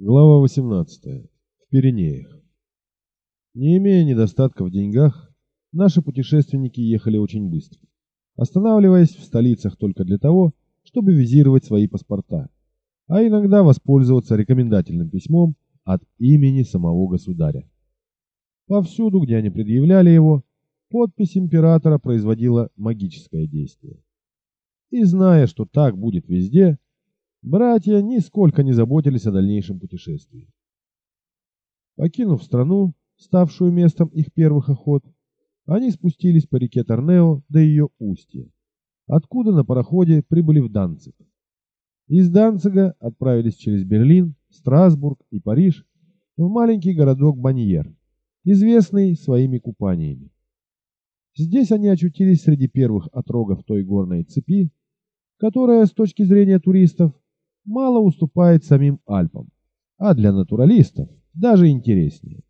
Глава 18. В Пиренеях. Не имея недостатка в деньгах, наши путешественники ехали очень быстро, останавливаясь в столицах только для того, чтобы визировать свои паспорта, а иногда воспользоваться рекомендательным письмом от имени самого государя. Повсюду, где они предъявляли его, подпись императора производила магическое действие. И зная, что так будет везде, Братья нисколько не заботились о дальнейшем путешествии. Покинув страну, ставшую местом их первых охот, они спустились по реке Торнео до ее устья, откуда на пароходе прибыли в Данциг. Из Данцига отправились через Берлин, Страсбург и Париж в маленький городок Баньер, известный своими купаниями. Здесь они очутились среди первых отрогов той горной цепи, которая с точки зрения туристов мало уступает самим Альпам, а для натуралистов даже интереснее.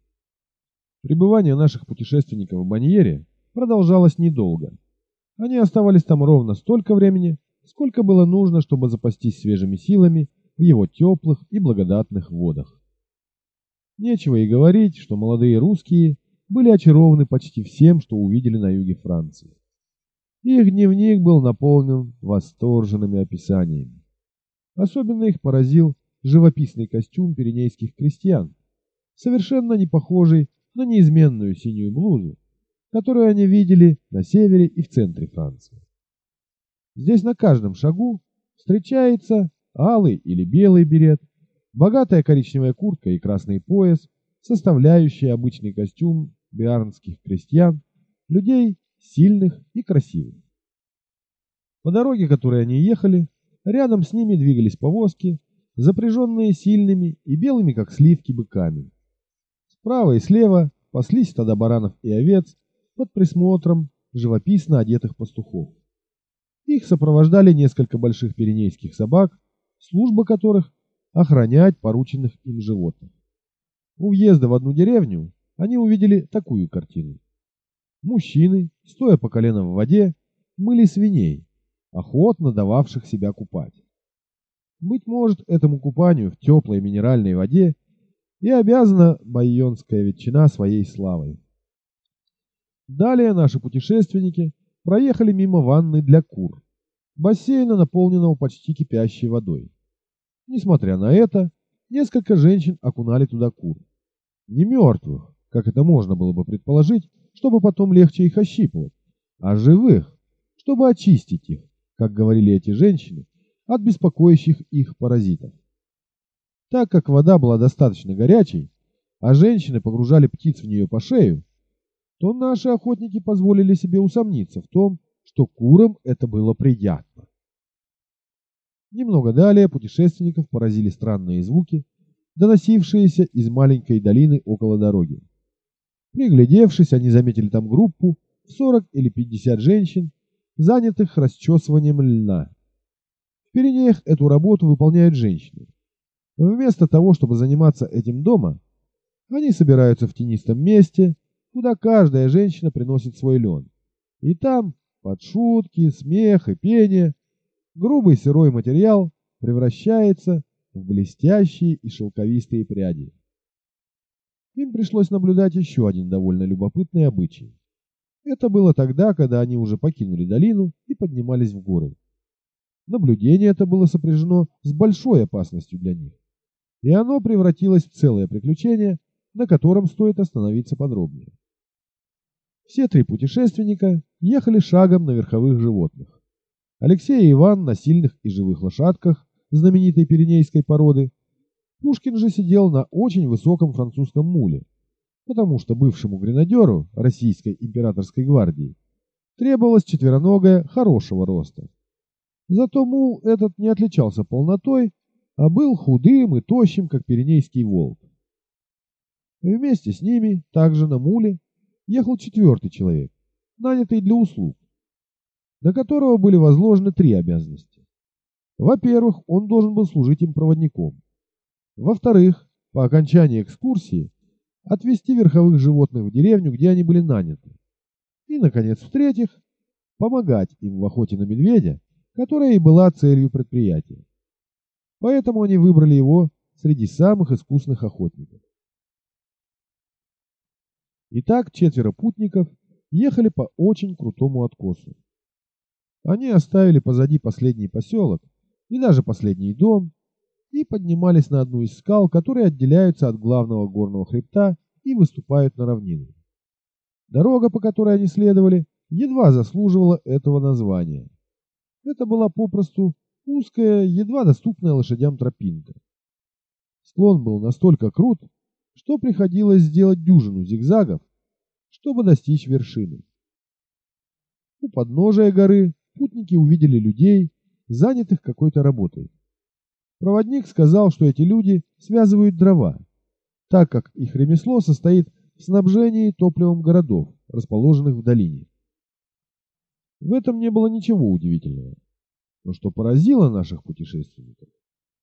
Пребывание наших путешественников в Баньере продолжалось недолго. Они оставались там ровно столько времени, сколько было нужно, чтобы запастись свежими силами в его теплых и благодатных водах. Нечего и говорить, что молодые русские были очарованы почти всем, что увидели на юге Франции. Их дневник был наполнен восторженными описаниями. Особенно их поразил живописный костюм пиренейских крестьян, совершенно не похожий на неизменную синюю блузу, которую они видели на севере и в центре Франции. Здесь на каждом шагу встречается алый или белый берет, богатая коричневая куртка и красный пояс, составляющие обычный костюм биарнских крестьян, людей сильных и красивых. По дороге, которой они ехали, Рядом с ними двигались повозки, запряженные сильными и белыми, как сливки, быками. Справа и слева паслись стада баранов и овец под присмотром живописно одетых пастухов. Их сопровождали несколько больших пиренейских собак, служба которых – охранять порученных им животных. У въезда в одну деревню они увидели такую картину. Мужчины, стоя по колено в воде, мыли свиней, охотно дававших себя купать. Быть может, этому купанию в теплой минеральной воде и обязана байонская ветчина своей славой. Далее наши путешественники проехали мимо ванны для кур, бассейна, наполненного почти кипящей водой. Несмотря на это, несколько женщин окунали туда кур. Не мертвых, как это можно было бы предположить, чтобы потом легче их ощипывать, а живых, чтобы очистить их как говорили эти женщины, от беспокоящих их паразитов. Так как вода была достаточно горячей, а женщины погружали птиц в нее по шею, то наши охотники позволили себе усомниться в том, что курам это было приятно. Немного далее путешественников поразили странные звуки, доносившиеся из маленькой долины около дороги. Приглядевшись, они заметили там группу в 40 или 50 женщин, занятых расчесыванием льна. В Пиренеях эту работу выполняют женщины. Вместо того, чтобы заниматься этим дома, они собираются в тенистом месте, куда каждая женщина приносит свой лен. И там, под шутки, смех и пение, грубый сырой материал превращается в блестящие и шелковистые пряди. Им пришлось наблюдать еще один довольно любопытный обычай. Это было тогда, когда они уже покинули долину и поднимались в горы. Наблюдение это было сопряжено с большой опасностью для них, и оно превратилось в целое приключение, на котором стоит остановиться подробнее. Все три путешественника ехали шагом на верховых животных. Алексей и Иван на сильных и живых лошадках знаменитой пиренейской породы. Пушкин же сидел на очень высоком французском муле, потому что бывшему гренадеру Российской императорской гвардии требовалось четвероногое хорошего роста. Зато мул этот не отличался полнотой, а был худым и тощим, как пиренейский волк. И вместе с ними, также на муле, ехал четвертый человек, нанятый для услуг, на которого были возложены три обязанности. Во-первых, он должен был служить им проводником. Во-вторых, по окончании экскурсии отвезти верховых животных в деревню, где они были наняты. И, наконец, в-третьих, помогать им в охоте на медведя, которая и была целью предприятия. Поэтому они выбрали его среди самых искусных охотников. Итак, четверо путников ехали по очень крутому откосу. Они оставили позади последний поселок и даже последний дом и поднимались на одну из скал, которые отделяются от главного горного хребта и выступают на равнину. Дорога, по которой они следовали, едва заслуживала этого названия. Это была попросту узкая, едва доступная лошадям тропинка. Склон был настолько крут, что приходилось сделать дюжину зигзагов, чтобы достичь вершины. У подножия горы путники увидели людей, занятых какой-то работой. Проводник сказал, что эти люди связывают дрова, так как их ремесло состоит в снабжении топливом городов, расположенных в долине. В этом не было ничего удивительного. Но что поразило наших путешественников,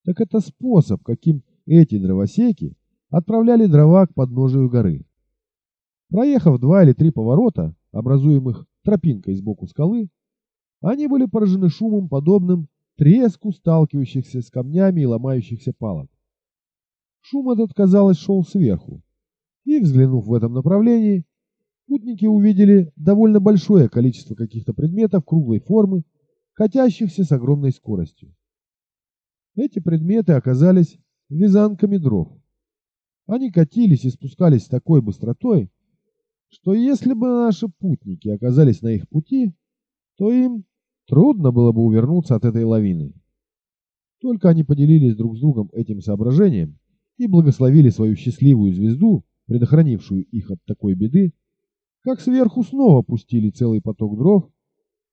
так это способ, каким эти дровосеки отправляли дрова к подножию горы. Проехав два или три поворота, образуемых тропинкой сбоку скалы, они были поражены шумом, подобным треску сталкивающихся с камнями и ломающихся палок. Шум этот, казалось, шел сверху, и, взглянув в этом направлении, путники увидели довольно большое количество каких-то предметов круглой формы, катящихся с огромной скоростью. Эти предметы оказались вязанками дров. Они катились и спускались с такой быстротой, что если бы наши путники оказались на их пути, то им трудно было бы увернуться от этой лавины. Только они поделились друг с другом этим соображением и благословили свою счастливую звезду, предохранившую их от такой беды, как сверху снова пустили целый поток дров,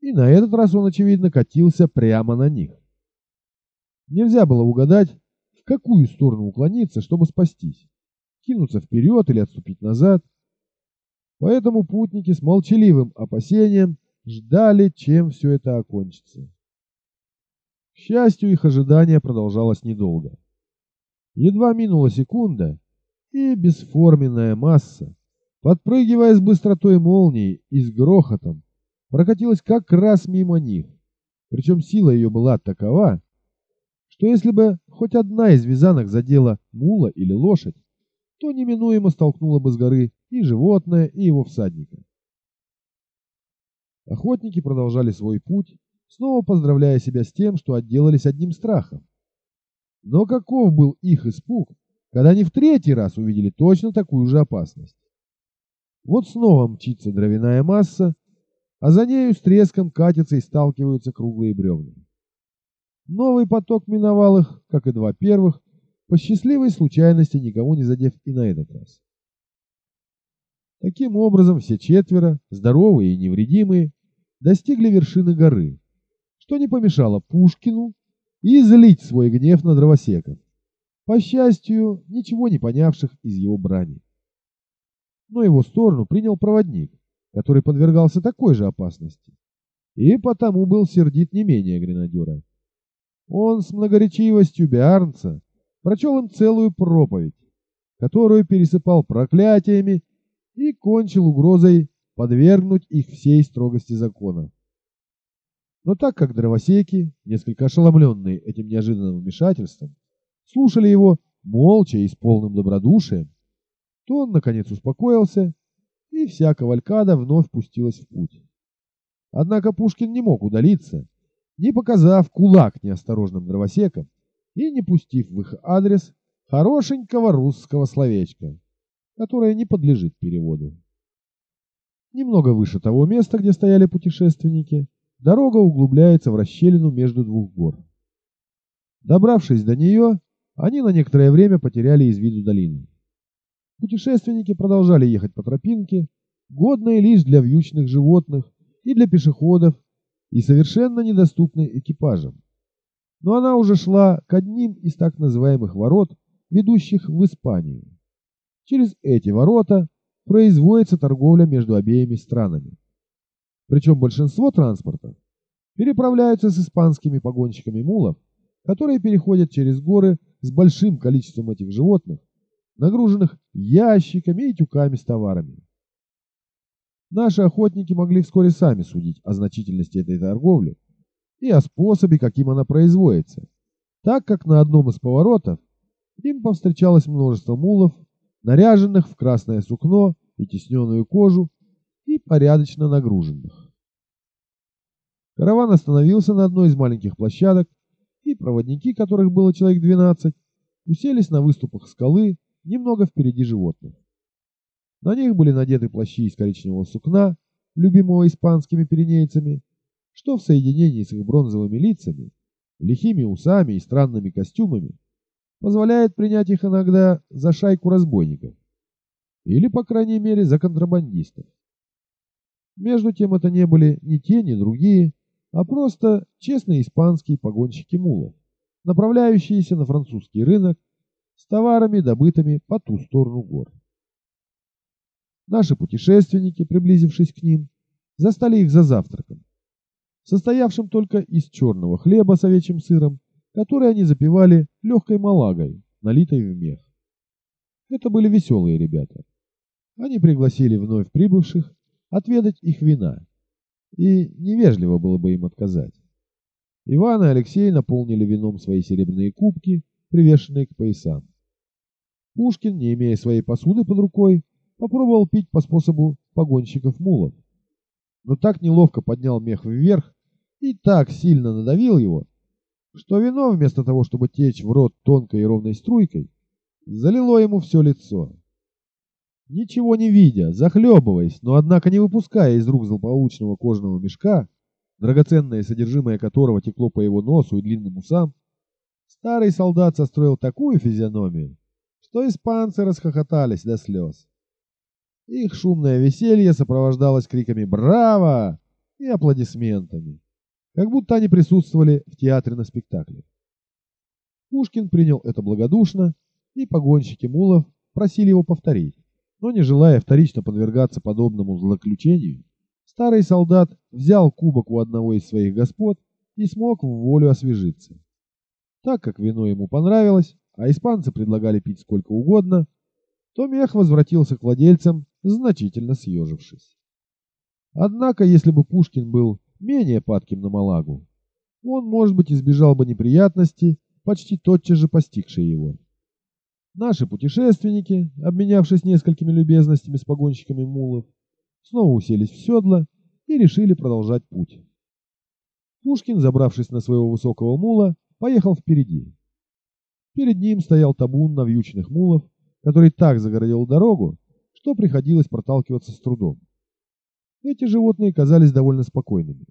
и на этот раз он, очевидно, катился прямо на них. Нельзя было угадать, в какую сторону уклониться, чтобы спастись, кинуться вперед или отступить назад. Поэтому путники с молчаливым опасением ждали, чем все это окончится. К счастью, их ожидание продолжалось недолго. Едва минула секунда, и бесформенная масса, подпрыгивая с быстротой молнии и с грохотом, прокатилась как раз мимо них. Причем сила ее была такова, что если бы хоть одна из вязанок задела мула или лошадь, то неминуемо столкнула бы с горы и животное, и его всадника. Охотники продолжали свой путь, снова поздравляя себя с тем, что отделались одним страхом. Но каков был их испуг, когда они в третий раз увидели точно такую же опасность. Вот снова мчится дровяная масса, а за нею с треском катятся и сталкиваются круглые бревна. Новый поток миновал их, как и два первых, по счастливой случайности никого не задев и на этот раз. Таким образом, все четверо, здоровые и невредимые, достигли вершины горы, что не помешало Пушкину излить свой гнев на дровосеков по счастью, ничего не понявших из его брани. Но его сторону принял проводник, который подвергался такой же опасности, и потому был сердит не менее гренадера. Он с многоречивостью Биарнца прочел им целую проповедь, которую пересыпал проклятиями и кончил угрозой подвергнуть их всей строгости закона. Но так как дровосеки, несколько ошеломленные этим неожиданным вмешательством, слушали его молча и с полным добродушием, то он, наконец, успокоился, и вся кавалькада вновь пустилась в путь. Однако Пушкин не мог удалиться, не показав кулак неосторожным дровосекам и не пустив в их адрес хорошенького русского словечка, которое не подлежит переводу. Немного выше того места, где стояли путешественники, дорога углубляется в расщелину между двух гор. Добравшись до нее, они на некоторое время потеряли из виду долину. Путешественники продолжали ехать по тропинке, годной лишь для вьючных животных и для пешеходов, и совершенно недоступной экипажам. Но она уже шла к одним из так называемых ворот, ведущих в Испанию. Через эти ворота производится торговля между обеими странами. Причем большинство транспортов переправляются с испанскими погонщиками мулов, которые переходят через горы с большим количеством этих животных, нагруженных ящиками и тюками с товарами. Наши охотники могли вскоре сами судить о значительности этой торговли и о способе, каким она производится, так как на одном из поворотов им повстречалось множество мулов, наряженных в красное сукно и тесненную кожу и порядочно нагруженных. Караван остановился на одной из маленьких площадок, и проводники, которых было человек 12, уселись на выступах скалы немного впереди животных. На них были надеты плащи из коричневого сукна, любимого испанскими пиренейцами, что в соединении с их бронзовыми лицами, лихими усами и странными костюмами позволяет принять их иногда за шайку разбойников или, по крайней мере, за контрабандистов. Между тем это не были ни те, ни другие, а просто честные испанские погонщики мулов, направляющиеся на французский рынок с товарами, добытыми по ту сторону гор. Наши путешественники, приблизившись к ним, застали их за завтраком, состоявшим только из черного хлеба с овечьим сыром, который они запивали легкой малагой, налитой в мех. Это были веселые ребята. Они пригласили вновь прибывших отведать их вина, и невежливо было бы им отказать. Иван и Алексей наполнили вином свои серебряные кубки, привешенные к поясам. Пушкин, не имея своей посуды под рукой, попробовал пить по способу погонщиков мулов, но так неловко поднял мех вверх и так сильно надавил его, что вино, вместо того, чтобы течь в рот тонкой и ровной струйкой, залило ему все лицо. Ничего не видя, захлебываясь, но однако не выпуская из рук злополучного кожаного мешка, драгоценное содержимое которого текло по его носу и длинным усам, старый солдат состроил такую физиономию, что испанцы расхохотались до слез. Их шумное веселье сопровождалось криками «Браво!» и аплодисментами, как будто они присутствовали в театре на спектакле. Пушкин принял это благодушно, и погонщики мулов просили его повторить. Но не желая вторично подвергаться подобному злоключению, старый солдат взял кубок у одного из своих господ и смог в волю освежиться. Так как вино ему понравилось, а испанцы предлагали пить сколько угодно, то мех возвратился к владельцам, значительно съежившись. Однако, если бы Пушкин был менее падким на Малагу, он, может быть, избежал бы неприятности, почти тотчас же постигшей его. Наши путешественники, обменявшись несколькими любезностями с погонщиками мулов, снова уселись в седло и решили продолжать путь. Пушкин, забравшись на своего высокого мула, поехал впереди. Перед ним стоял табун навьюченных мулов, который так загородил дорогу, что приходилось проталкиваться с трудом. Эти животные казались довольно спокойными.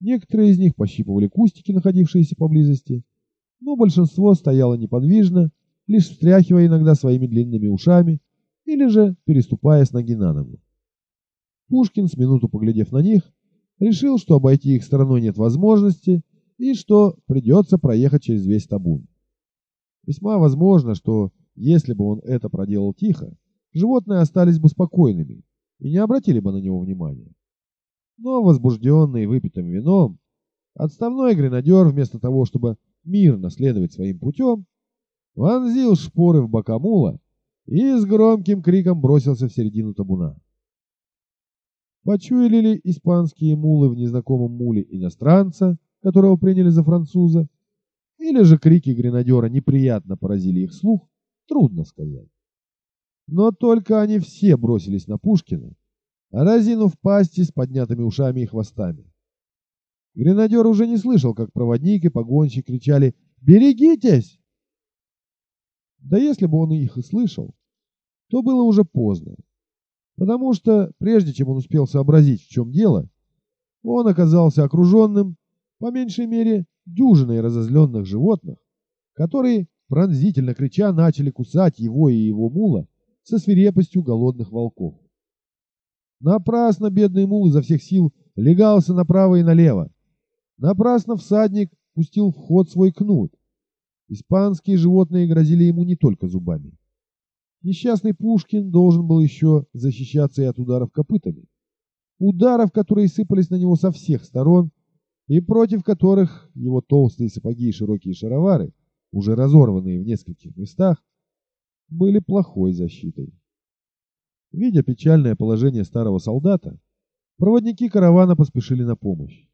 Некоторые из них пощипывали кустики, находившиеся поблизости, но большинство стояло неподвижно, лишь встряхивая иногда своими длинными ушами или же переступая с ноги на ногу. Пушкин, с минуту поглядев на них, решил, что обойти их стороной нет возможности и что придется проехать через весь табун. Весьма возможно, что если бы он это проделал тихо, животные остались бы спокойными и не обратили бы на него внимания. Но возбужденный выпитым вином, отставной гренадер вместо того, чтобы мирно следовать своим путем, вонзил шпоры в бока мула и с громким криком бросился в середину табуна. Почуяли ли испанские мулы в незнакомом муле иностранца, которого приняли за француза, или же крики гренадера неприятно поразили их слух, трудно сказать. Но только они все бросились на Пушкина, разинув пасти с поднятыми ушами и хвостами. Гренадер уже не слышал, как проводник и погонщик кричали «Берегитесь!». Да если бы он их и слышал, то было уже поздно, потому что, прежде чем он успел сообразить, в чем дело, он оказался окруженным, по меньшей мере, дюжиной разозленных животных, которые, пронзительно крича, начали кусать его и его мула со свирепостью голодных волков. Напрасно бедный мул изо всех сил легался направо и налево. Напрасно всадник пустил в ход свой кнут. Испанские животные грозили ему не только зубами. Несчастный Пушкин должен был еще защищаться и от ударов копытами. Ударов, которые сыпались на него со всех сторон, и против которых его толстые сапоги и широкие шаровары, уже разорванные в нескольких местах, были плохой защитой. Видя печальное положение старого солдата, проводники каравана поспешили на помощь.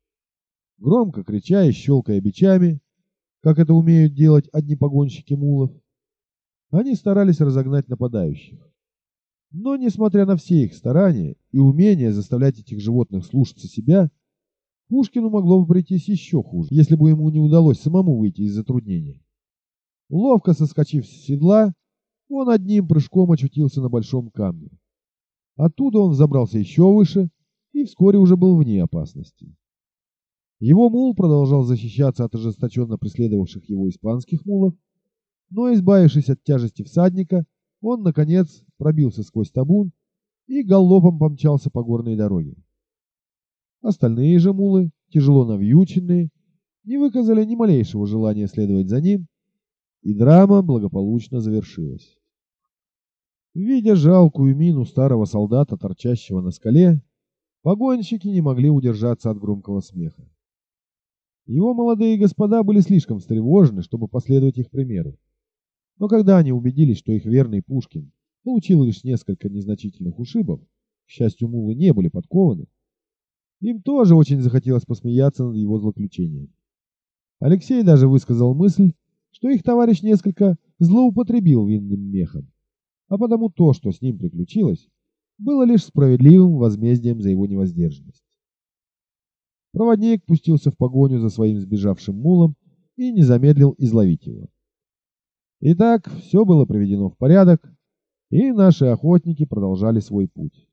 Громко крича и щелкая бичами, как это умеют делать одни погонщики мулов, они старались разогнать нападающих. Но, несмотря на все их старания и умение заставлять этих животных слушаться себя, Пушкину могло бы прийтись еще хуже, если бы ему не удалось самому выйти из затруднения. Ловко соскочив с седла, он одним прыжком очутился на большом камне. Оттуда он забрался еще выше и вскоре уже был вне опасности. Его мул продолжал защищаться от ожесточенно преследовавших его испанских мулов, но, избавившись от тяжести всадника, он, наконец, пробился сквозь табун и галопом помчался по горной дороге. Остальные же мулы, тяжело навьюченные, не выказали ни малейшего желания следовать за ним, и драма благополучно завершилась. Видя жалкую мину старого солдата, торчащего на скале, погонщики не могли удержаться от громкого смеха. Его молодые господа были слишком встревожены, чтобы последовать их примеру. Но когда они убедились, что их верный Пушкин получил лишь несколько незначительных ушибов, к счастью, мулы не были подкованы, им тоже очень захотелось посмеяться над его злоключением. Алексей даже высказал мысль, что их товарищ несколько злоупотребил винным мехом, а потому то, что с ним приключилось, было лишь справедливым возмездием за его невоздержанность. Проводник пустился в погоню за своим сбежавшим мулом и не замедлил изловить его. Итак, все было приведено в порядок, и наши охотники продолжали свой путь.